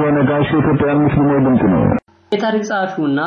ራዲዮ ነጋሽ የኢትዮጵያን ሙስሊሞች ድምፅ ነው። የታሪክ ጸሐፊውና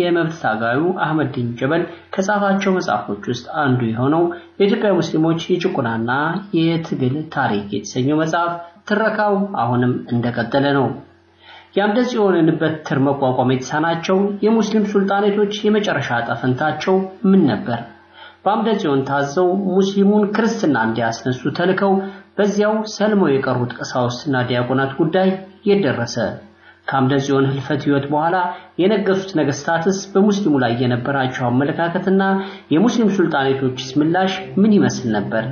የመብት ታጋዩ አህመድ ዲን ጀበል ከጻፋቸው መጽሐፎች ውስጥ አንዱ የሆነው የኢትዮጵያ ሙስሊሞች የጭቆናና የትግል ታሪክ የተሰኘው መጽሐፍ ትረካው አሁንም እንደቀጠለ ነው። የአምደ ጽዮንን በትር መቋቋም የተሳናቸው የሙስሊም ሱልጣኔቶች የመጨረሻ ዕጣ ፈንታቸው ምን ነበር? በአምደ ጽዮን ታዘው ሙስሊሙን ክርስትና እንዲያስነሱ ተልከው በዚያው ሰልመው የቀሩት ቀሳውስትና ዲያቆናት ጉዳይ የደረሰ ከአምደ ጽዮን ህልፈት ህይወት በኋላ የነገሱት ነገስታትስ በሙስሊሙ ላይ የነበራቸው አመለካከትና የሙስሊም ሱልጣኔቶችስ ምላሽ ምን ይመስል ነበር?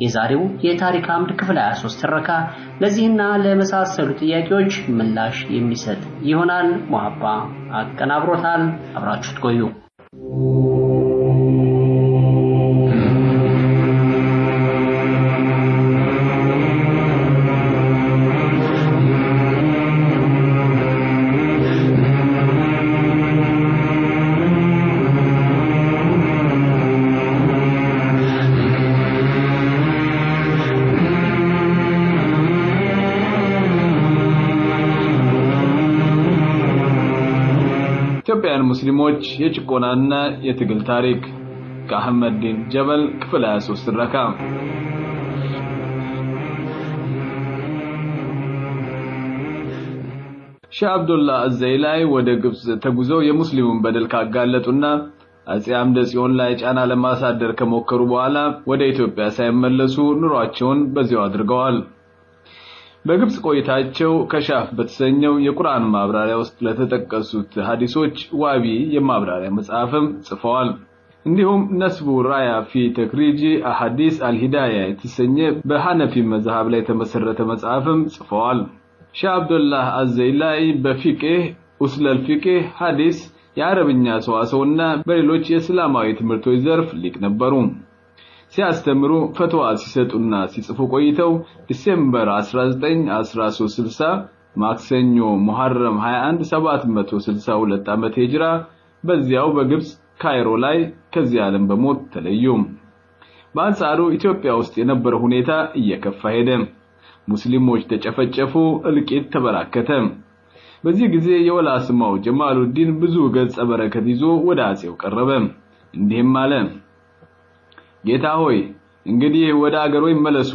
የዛሬው የታሪክ አምድ ክፍል 23 ትረካ ለዚህና ለመሳሰሉ ጥያቄዎች ምላሽ የሚሰጥ ይሆናል። ሙሐባ አቀናብሮታል። አብራችሁት ቆዩ። ሙስሊሞች የጭቆናና የትግል ታሪክ ከአህመድ ዲን ጀበል ክፍል 23 ትረካ ሼህ አብዱላ አዘይላይ ወደ ግብጽ ተጉዘው የሙስሊሙን በደል ካጋለጡና አጼ አምደ ጽዮን ላይ ጫና ለማሳደር ከሞከሩ በኋላ ወደ ኢትዮጵያ ሳይመለሱ ኑሯቸውን በዚያው አድርገዋል። በግብጽ ቆይታቸው ከሻፍ በተሰኘው የቁርአን ማብራሪያ ውስጥ ለተጠቀሱት ሐዲሶች ዋቢ የማብራሪያ መጽሐፍም ጽፈዋል። እንዲሁም نصب الراية في تخريج أحاديث الهداية የተሰኘ በሐነፊ መዝሐብ ላይ የተመሰረተ መጽሐፍም ጽፈዋል። ሻህ አብዱላህ አዘይላይ በፊቅህ أصول الفقه ሐዲስ የአረብኛ ሰዋሰውና በሌሎች የእስላማዊ ትምህርቶች ዘርፍ ሊቅ ነበሩ። ሲያስተምሩ ፈትዋ ሲሰጡና ሲጽፉ ቆይተው December 19 1360 ማክሰኞ ሙሐረም 21 762 ዓመተ ሂጅራ በዚያው በግብጽ ካይሮ ላይ ከዚህ ዓለም በሞት ተለዩ። በአንጻሩ ኢትዮጵያ ውስጥ የነበረው ሁኔታ እየከፋ ሄደ። ሙስሊሞች ተጨፈጨፉ፣ እልቂት ተበራከተ። በዚህ ጊዜ የወላ ስማው ጀማሉዲን ብዙ ገጸ በረከት ይዞ ወደ አጼው ቀረበ። እንዲህም አለ ጌታ ሆይ እንግዲህ ወደ አገሮ ይመለሱ።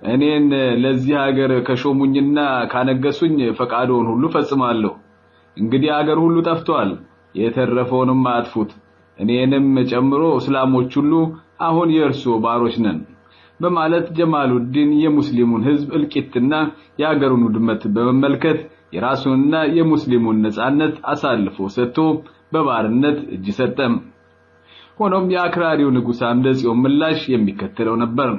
እኔን ለዚህ ሀገር ከሾሙኝና ካነገሱኝ ፈቃዶን ሁሉ ፈጽማለሁ። እንግዲህ አገር ሁሉ ጠፍቷል፣ የተረፈውንም አጥፉት። እኔንም ጨምሮ እስላሞች ሁሉ አሁን የእርሱ ባሮች ነን በማለት ጀማሉዲን የሙስሊሙን ህዝብ እልቂትና የአገሩን ውድመት በመመልከት የራሱንና የሙስሊሙን ነጻነት አሳልፎ ሰጥቶ በባርነት እጅ ሰጠም። ሆኖም የአክራሪው ንጉስ አምደ ጽዮን ምላሽ የሚከተለው ነበር።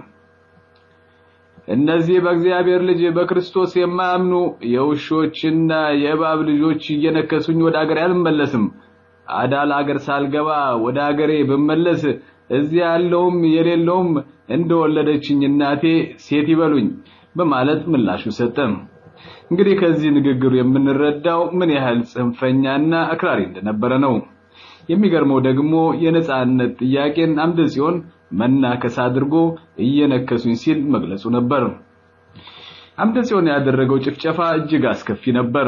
እነዚህ በእግዚአብሔር ልጅ በክርስቶስ የማያምኑ የውሾችና የእባብ ልጆች እየነከሱኝ ወደ አገሬ አልመለስም። አዳል አገር ሳልገባ ወደ አገሬ ብመለስ እዚያ ያለውም የሌለውም እንደወለደችኝ እናቴ ሴት ይበሉኝ በማለት ምላሹ ሰጠ። እንግዲህ ከዚህ ንግግሩ የምንረዳው ምን ያህል ጽንፈኛና አክራሪ እንደነበረ ነው። የሚገርመው ደግሞ የነጻነት ጥያቄን አምደ ጽዮን መናከስ አድርጎ እየነከሱኝ ሲል መግለጹ ነበር። አምደ ጽዮን ያደረገው ጭፍጨፋ እጅግ አስከፊ ነበር።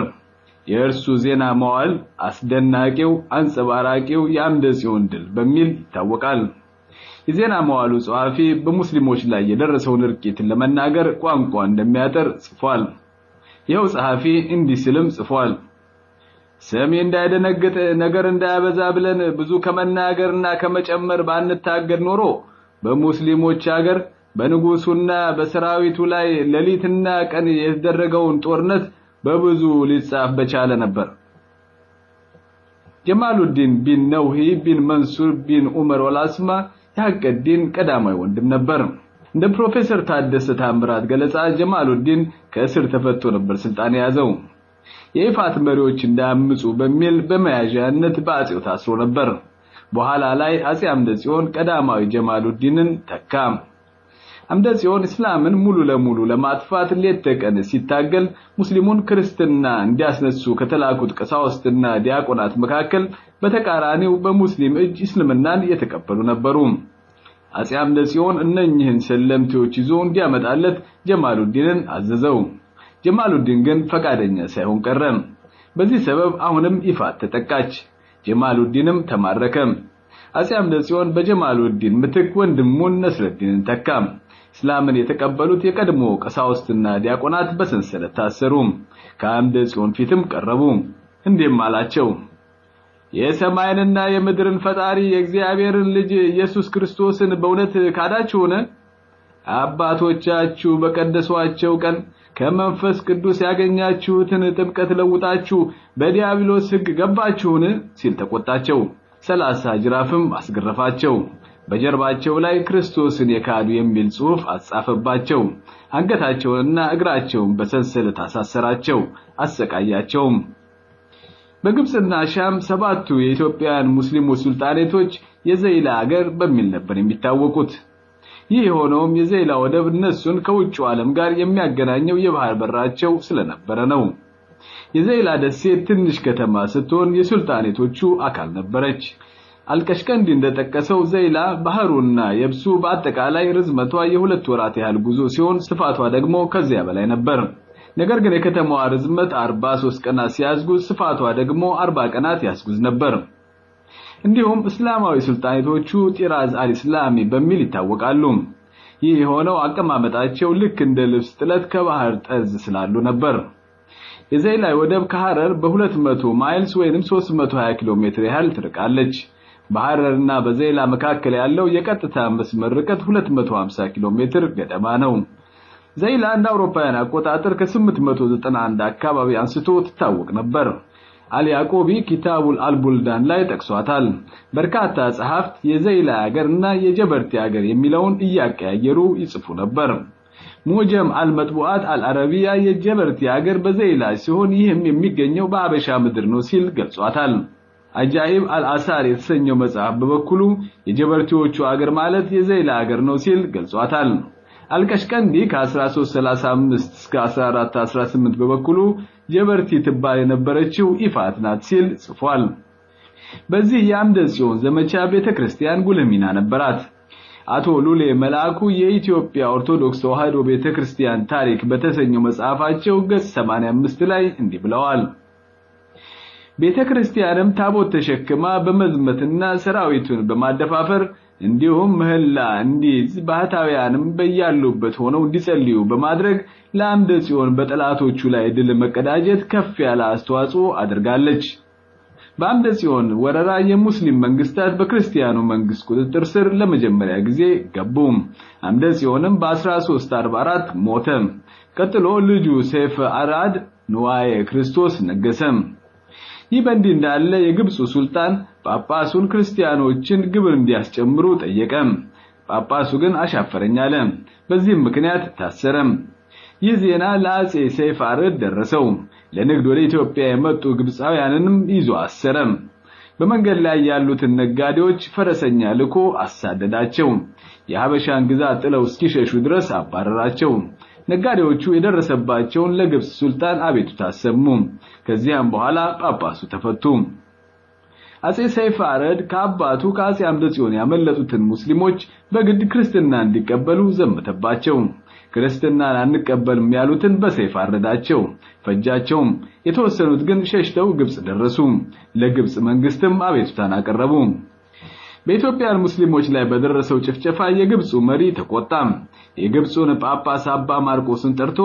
የእርሱ ዜና መዋዕል አስደናቂው አንጸባራቂው የአምደ ጽዮን ድል በሚል ይታወቃል። የዜና መዋዕሉ ጸሐፊ በሙስሊሞች ላይ የደረሰውን እርቂት ለመናገር ቋንቋ እንደሚያጠር ጽፏል። ይኸው ጸሐፊ እንዲህ ሲልም ጽፏል። ሰሚ እንዳይደነግጥ ነገር እንዳያበዛ ብለን ብዙ ከመናገርና ከመጨመር ባንታገድ ኖሮ በሙስሊሞች ሀገር በንጉሱና በሰራዊቱ ላይ ሌሊትና ቀን የተደረገውን ጦርነት በብዙ ሊጻፍ በቻለ ነበር። ጀማሉዲን ቢን ነውሂ ቢን መንሱር ቢን ዑመር ወላስማ የሐቀዲን ቀዳማዊ ወንድም ነበር። እንደ ፕሮፌሰር ታደሰ ታምራት ገለጻ ጀማሉዲን ከእስር ተፈቶ ነበር ስልጣን የያዘው። የኢፋት መሪዎች እንዳያምፁ በሚል በመያዣነት በአጼው ታስሮ ነበር። በኋላ ላይ አጼ አምደ ጽዮን ቀዳማዊ ጀማሉዲንን ተካ። አምደ ጽዮን እስላምን ሙሉ ለሙሉ ለማጥፋት ሌት ተቀን ሲታገል ሙስሊሙን ክርስትና እንዲያስነሱ ከተላኩት ቀሳውስትና ዲያቆናት መካከል በተቃራኒው በሙስሊም እጅ እስልምናን የተቀበሉ ነበሩ። አጼ አምደ ጽዮን እነኚህን ሰለምቴዎች ይዞ እንዲያመጣለት ጀማሉዲንን አዘዘው። ጀማሉዲን ግን ፈቃደኛ ሳይሆን ቀረ። በዚህ ሰበብ አሁንም ኢፋት ተጠቃች። ጀማሉዲንም ተማረከ። አጼ አምደ ጽዮን በጀማሉዲን ምትክ ወንድሙን ነስረዲንን ተካ። እስላምን የተቀበሉት የቀድሞ ቀሳውስትና ዲያቆናት በሰንሰለት ታሰሩ። ከአምደ ጽዮን ፊትም ቀረቡ። እንዲህም አላቸው፣ የሰማይንና የምድርን ፈጣሪ የእግዚአብሔርን ልጅ ኢየሱስ ክርስቶስን በእውነት ካዳችሁን? አባቶቻችሁ በቀደሷቸው ቀን ከመንፈስ ቅዱስ ያገኛችሁትን ጥምቀት ለውጣችሁ በዲያብሎስ ሕግ ገባችሁን? ሲል ተቆጣቸው። ሰላሳ ጅራፍም አስገረፋቸው። በጀርባቸው ላይ ክርስቶስን የካዱ የሚል ጽሑፍ አጻፈባቸው። አንገታቸውንና እግራቸውን በሰንሰለት አሳሰራቸው፣ አሰቃያቸውም። በግብጽና ሻም ሰባቱ የኢትዮጵያውያን ሙስሊሞች ሱልጣኔቶች የዘይላ አገር በሚል ነበር የሚታወቁት። ይህ የሆነውም የዘይላ ወደብ እነሱን ከውጭው ዓለም ጋር የሚያገናኘው የባህር በራቸው ስለነበረ ነው። የዘይላ ደሴት ትንሽ ከተማ ስትሆን የሱልጣኔቶቹ አካል ነበረች። አልቀሽቀንዲ እንደጠቀሰው ዘይላ ባህሩና የብሱ በአጠቃላይ ርዝመቷ የሁለት ወራት ያህል ጉዞ ሲሆን ስፋቷ ደግሞ ከዚያ በላይ ነበር። ነገር ግን የከተማዋ ርዝመት 43 ቀናት ሲያስጉዝ ስፋቷ ደግሞ 40 ቀናት ያስጉዝ ነበር። እንዲሁም እስላማዊ ሱልጣኔቶቹ طراز الإسلامي በሚል ይታወቃሉ። ይህ የሆነው አቀማመጣቸው ልክ እንደ ልብስ ጥለት ከባህር ጠርዝ ስላሉ ነበር። የዘይላይ ወደብ ከሐረር በ200 miles ወይንም 320 ኪሎ ሜትር ያህል ትርቃለች። በሐረርና በዘይላ መካከል ያለው የቀጥታ መስመር ርቀት 250 ኪሎ ሜትር ገደማ ነው። ዘይላ እንደ አውሮፓውያን አቆጣጠር ከ891 አካባቢ አንስቶ ትታወቅ ነበር። አሊ ያዕቆቢ ኪታቡል አልቡልዳን ላይ ጠቅሷታል። በርካታ ጸሐፍት የዘይላ ሀገርና የጀበርቲ ሀገር የሚለውን እያቀያየሩ ይጽፉ ነበር። ሙጀም አልመጥቡዓት አልአረቢያ የጀበርቲ ሀገር በዘይላ ሲሆን ይህም የሚገኘው በአበሻ ምድር ነው ሲል ገልጿታል። አጃኢብ አልአሳር የተሰኘው መጽሐፍ በበኩሉ የጀበርቲዎቹ ሀገር ማለት የዘይላ ሀገር ነው ሲል ገልጿታል። አልቀሽቀንዲ ከ1335 እስከ 1418 በበኩሉ ጀበርቲ ትባል የነበረችው ኢፋት ናት ሲል ጽፏል። በዚህ የአምደ ጽዮን ዘመቻ ቤተክርስቲያን ጉልህ ሚና ነበራት። አቶ ሉሌ መልአኩ የኢትዮጵያ ኦርቶዶክስ ተዋሕዶ ቤተክርስቲያን ታሪክ በተሰኘው መጽሐፋቸው ገጽ 85 ላይ እንዲህ ብለዋል። ቤተክርስቲያንም ታቦት ተሸክማ በመዝመትና ሰራዊቱን በማደፋፈር እንዲሁም ምህላ እንዲይዝ ባህታውያንም በያሉበት ሆነው እንዲጸልዩ በማድረግ ለአምደ ጽዮን በጠላቶቹ ላይ ድል መቀዳጀት ከፍ ያለ አስተዋጽኦ አድርጋለች። በአምደ ጽዮን ወረራ የሙስሊም መንግስታት በክርስቲያኑ መንግስት ቁጥጥር ስር ለመጀመሪያ ጊዜ ገቡ። አምደ ጽዮንም በ1344 ሞተ። ቀጥሎ ልጁ ሰይፈ አራድ ንዋየ ክርስቶስ ነገሰ። ይህ በእንዲህ እንዳለ የግብፁ ሱልጣን ጳጳሱን ክርስቲያኖችን ግብር እንዲያስጨምሩ ጠየቀ። ጳጳሱ ግን አሻፈረኝ አለ። በዚህም ምክንያት ታሰረ። ይህ ዜና ለአጼ ሰይፈ አርድ ደረሰው። ለንግድ ወደ ኢትዮጵያ የመጡ ግብፃውያንንም ይዞ አሰረ። በመንገድ ላይ ያሉትን ነጋዴዎች ፈረሰኛ ልኮ አሳደዳቸው። የሀበሻን ግዛት ጥለው እስኪሸሹ ድረስ አባረራቸው። ነጋዴዎቹ የደረሰባቸውን ለግብጽ ሱልጣን አቤቱታ አሰሙ። ከዚያም በኋላ ጳጳሱ ተፈቱ። አጼ ሰይፈ አረድ ከአባቱ ከአጼ አምደ ጽዮን ያመለጡትን ሙስሊሞች በግድ ክርስትና እንዲቀበሉ ዘመተባቸው። ክርስትናን አንቀበልም ያሉትን በሰይፍ አረዳቸው፣ ፈጃቸውም። የተወሰኑት ግን ሸሽተው ግብጽ ደረሱ። ለግብጽ መንግስትም አቤቱታን አቀረቡ። በኢትዮጵያን ሙስሊሞች ላይ በደረሰው ጭፍጨፋ የግብፁ መሪ ተቆጣ። የግብፁን ጳጳስ አባ ማርቆስን ጠርቶ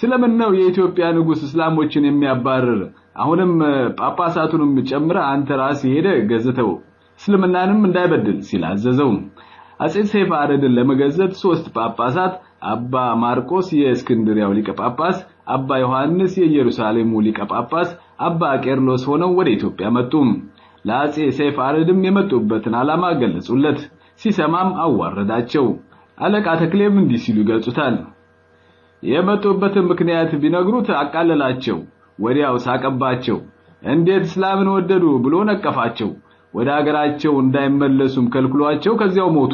ስለምን ነው የኢትዮጵያ ንጉስ እስላሞችን የሚያባርር? አሁንም ጳጳሳቱንም ጨምረ አንተ ራስህ ሄደ ገዝተው እስልምናንም እንዳይበድል ሲል አዘዘው። አጼ ሰይፈ አረድን ለመገዘት ሶስት ጳጳሳት አባ ማርቆስ የእስክንድሪያው ሊቀ ጳጳስ፣ አባ ዮሐንስ የኢየሩሳሌሙ ሊቀ ጳጳስ፣ አባ ቄርሎስ ሆነው ወደ ኢትዮጵያ መጡ። ለአጼ ሰይፈ አረድም የመጡበትን ዓላማ ገለጹለት። ሲሰማም አዋረዳቸው። አለቃ ተክሌም እንዲህ ሲሉ ይገልጹታል። የመጡበትን ምክንያት ቢነግሩት አቃለላቸው። ወዲያው ሳቀባቸው። እንዴት እስላምን ወደዱ ብሎ ነቀፋቸው። ወደ አገራቸው እንዳይመለሱም ከልክሏቸው ከዚያው ሞቱ።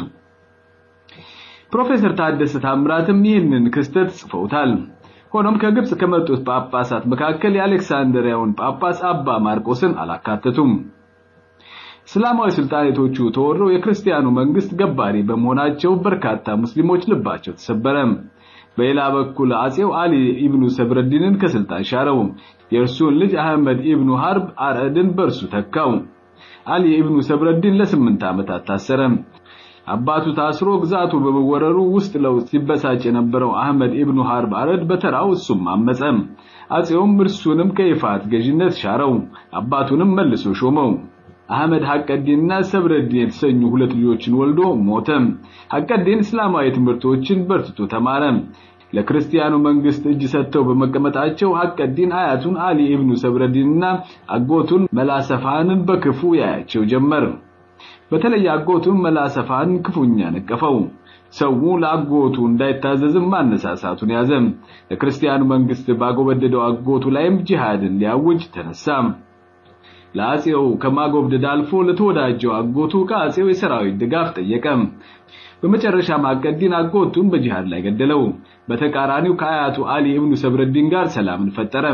ፕሮፌሰር ታደሰ ታምራትም ይህንን ክስተት ጽፈውታል። ሆኖም ከግብጽ ከመጡት ጳጳሳት መካከል የአሌክሳንድሪያውን ጳጳስ አባ ማርቆስን አላካተቱም። እስላማዊ ሱልጣኔቶቹ ተወረው የክርስቲያኑ መንግስት ገባሪ በመሆናቸው በርካታ ሙስሊሞች ልባቸው ተሰበረ። በሌላ በኩል አጼው አሊ ኢብኑ ሰብረዲንን ከስልጣን ሻረው። የእርሱን ልጅ አህመድ ኢብኑ ሐርብ አርዕድን በእርሱ ተካው። አሊ ኢብኑ ሰብረዲን ለስምንት ዓመታት ታሰረ። አባቱ ታስሮ ግዛቱ በመወረሩ ውስጥ ለውስጥ ሲበሳጭ የነበረው አህመድ ኢብኑ ሐርብ አረድ በተራው እሱም አመፀ። አጼውም እርሱንም ከይፋት ገዥነት ሻረው፣ አባቱንም መልሶ ሾመው። አህመድ ሐቀዲንና ሰብረዲን የተሰኙ ሁለት ልጆችን ወልዶ ሞተ። ሐቀዲን እስላማዊ ትምህርቶችን በርትቶ ተማረ። ለክርስቲያኑ መንግስት እጅ ሰጥተው በመቀመጣቸው ሐቀዲን አያቱን አሊ ኢብኑ ሰብረዲንና አጎቱን መላሰፋንን በክፉ ያያቸው ጀመር። በተለይ አጎቱን መላሰፋን ክፉኛ ነቀፈው። ሰው ለአጎቱ እንዳይታዘዝም ማነሳሳቱን ያዘ። ለክርስቲያኑ መንግስት ባጎበደደው አጎቱ ላይም ጂሃድን ሊያውጅ ተነሳ። ለአጼው ከማጎብደድ አልፎ ለተወዳጀው አጎቱ ከአጼው የሰራዊት ድጋፍ ጠየቀ። በመጨረሻ ሐቀዲን አጎቱን በጂሃድ ላይ ገደለው። በተቃራኒው ከአያቱ አሊ ኢብኑ ሰብረዲን ጋር ሰላምን ፈጠረ።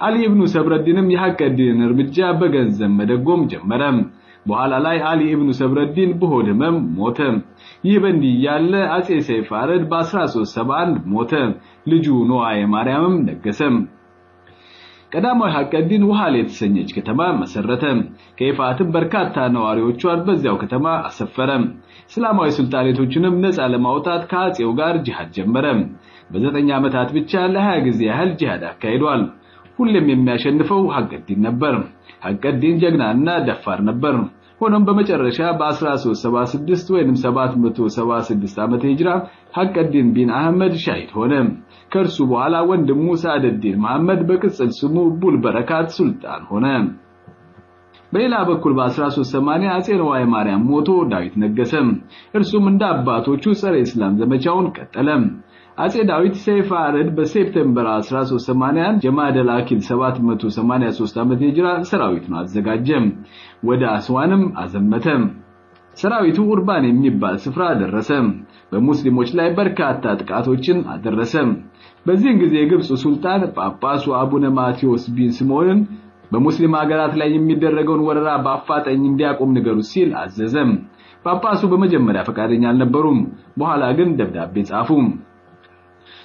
አሊ ኢብኑ ሰብረዲንም የሐቀዲንን እርምጃ በገንዘብ መደጎም ጀመረ። በኋላ ላይ አሊ ኢብኑ ሰብረዲን በሆድ ህመም ሞተ። ይህ በእንዲህ እያለ አጼ ሰይፍ አረድ በ1371 ሞተ። ልጁ ኖአየ ማርያምም ነገሰ። ቀዳማዊ ሐቀዲን ውሃሌ የተሰኘች ከተማ መሰረተ። ከይፋትም በርካታ ነዋሪዎቿን በዚያው ከተማ አሰፈረ። እስላማዊ ሱልጣኔቶችንም ነፃ ለማውጣት ከአጼው ጋር ጂሃድ ጀመረ። በዘጠኝ ዓመታት ብቻ ለ20 ጊዜ ያህል ጂሃድ አካሂዷል። ሁሌም የሚያሸንፈው ሐቀዲን ነበር። ሐቀዲን ጀግናና ደፋር ነበር። ሆኖም በመጨረሻ በ1376 ወይንም 776 ዓመተ ሂጅራ ሐቀዲን ቢን አህመድ ሸሂድ ሆነ። ከእርሱ በኋላ ወንድሙ ሳዕደዲን መሐመድ በቅጽል ስሙ አቡል በረካት ሱልጣን ሆነ። በሌላ በኩል በ1380 አጼ ነዋይ ማርያም ሞቶ ዳዊት ነገሰ። እርሱም እንደ አባቶቹ ጸረ እስላም ዘመቻውን ቀጠለ። አጼ ዳዊት ሰይፈ አረድ በ September 1381 جمادى الآخر 783 ዓመተ ሂጅራ ሰራዊቱን አዘጋጀ። ወደ አስዋንም አዘመተ። ሰራዊቱ ኡርባን የሚባል ስፍራ ደረሰ። በሙስሊሞች ላይ በርካታ ጥቃቶችን አደረሰ። በዚህን ጊዜ የግብጽ ሱልጣን ጳጳሱ አቡነ ማቴዎስ ቢን ስምዖንን በሙስሊም ሀገራት ላይ የሚደረገውን ወረራ በአፋጣኝ እንዲያቆም ንገሩት ሲል አዘዘ። ጳጳሱ በመጀመሪያ ፈቃደኛ አልነበሩም። በኋላ ግን ደብዳቤ ጻፉ።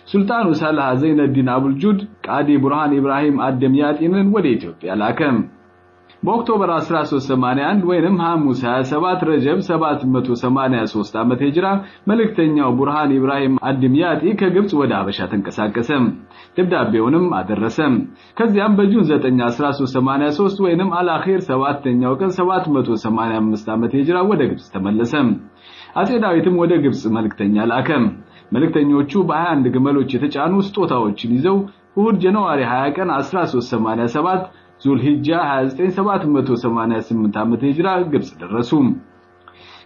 ሱልጣኑ ሳላህ ዘይነዲን አቡልጁድ ቃዲ ቡርሃን ኢብራሂም አደምያጢንን ወደ ኢትዮጵያ ላከ። በኦክቶበር 1381 ወይንም ሐሙስ 27 ረጀብ 783 ዓመተ ሂጅራ መልእክተኛው ቡርሃን ኢብራሂም አድምያጢ ከግብጽ ወደ ሀበሻ ተንቀሳቀሰ። ደብዳቤውንም አደረሰ። ከዚያም በጁን 9 1383 ወይንም አልአኺር 7ኛው ቀን 785 ዓመተ ሂጅራ ወደ ግብጽ ተመለሰ። አጼ ዳዊትም ወደ ግብጽ መልእክተኛ ላከ። መልእክተኞቹ በ21 ግመሎች የተጫኑ ስጦታዎችን ይዘው እሁድ ጃንዋሪ 20 ቀን 1387 ዙልሂጃ 29788 ዓመተ ሂጅራ ግብጽ ደረሱ።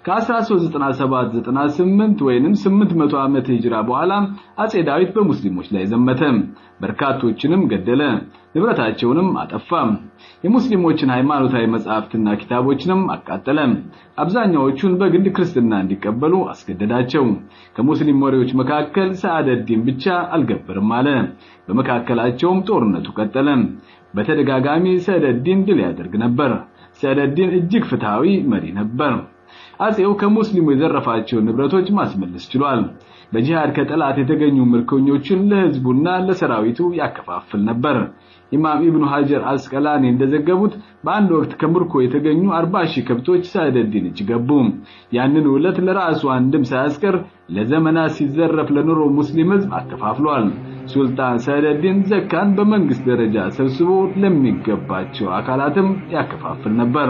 ከ1397-98 ወይንም 800 ዓመተ ሂጅራ በኋላ አጼ ዳዊት በሙስሊሞች ላይ ዘመተ። በርካቶችንም ገደለ፣ ንብረታቸውንም አጠፋ። የሙስሊሞችን ሃይማኖታዊ መጻሕፍትና ኪታቦችንም አቃጠለ። አብዛኛዎቹን በግድ ክርስትና እንዲቀበሉ አስገደዳቸው። ከሙስሊም መሪዎች መካከል ሰዓደዲን ብቻ አልገበርም አለ። በመካከላቸውም ጦርነቱ ቀጠለ። በተደጋጋሚ ሰዕደዲን ድል ያደርግ ነበር። ሰዕደዲን እጅግ ፍትሃዊ መሪ ነበር። አጼው ከሙስሊሙ የዘረፋቸውን ንብረቶች ማስመለስ ችሏል። በጂሃድ ከጠላት የተገኙ ምርኮኞችን ለህዝቡና ለሰራዊቱ ያከፋፍል ነበር። ኢማም ኢብኑ ሀጀር አስቀላኒ እንደዘገቡት በአንድ ወቅት ከምርኮ የተገኙ 40 ሺህ ከብቶች ሰዕደዲን እጅ ገቡ። ያንን ዕለት ለራሱ አንድም ሳያስቀር ለዘመናት ሲዘረፍ ለኑሮ ሙስሊም ህዝብ አከፋፍሏል። ሱልጣን ሰዕደዲን ዘካን በመንግስት ደረጃ ሰብስቦ ለሚገባቸው አካላትም ያከፋፍል ነበር።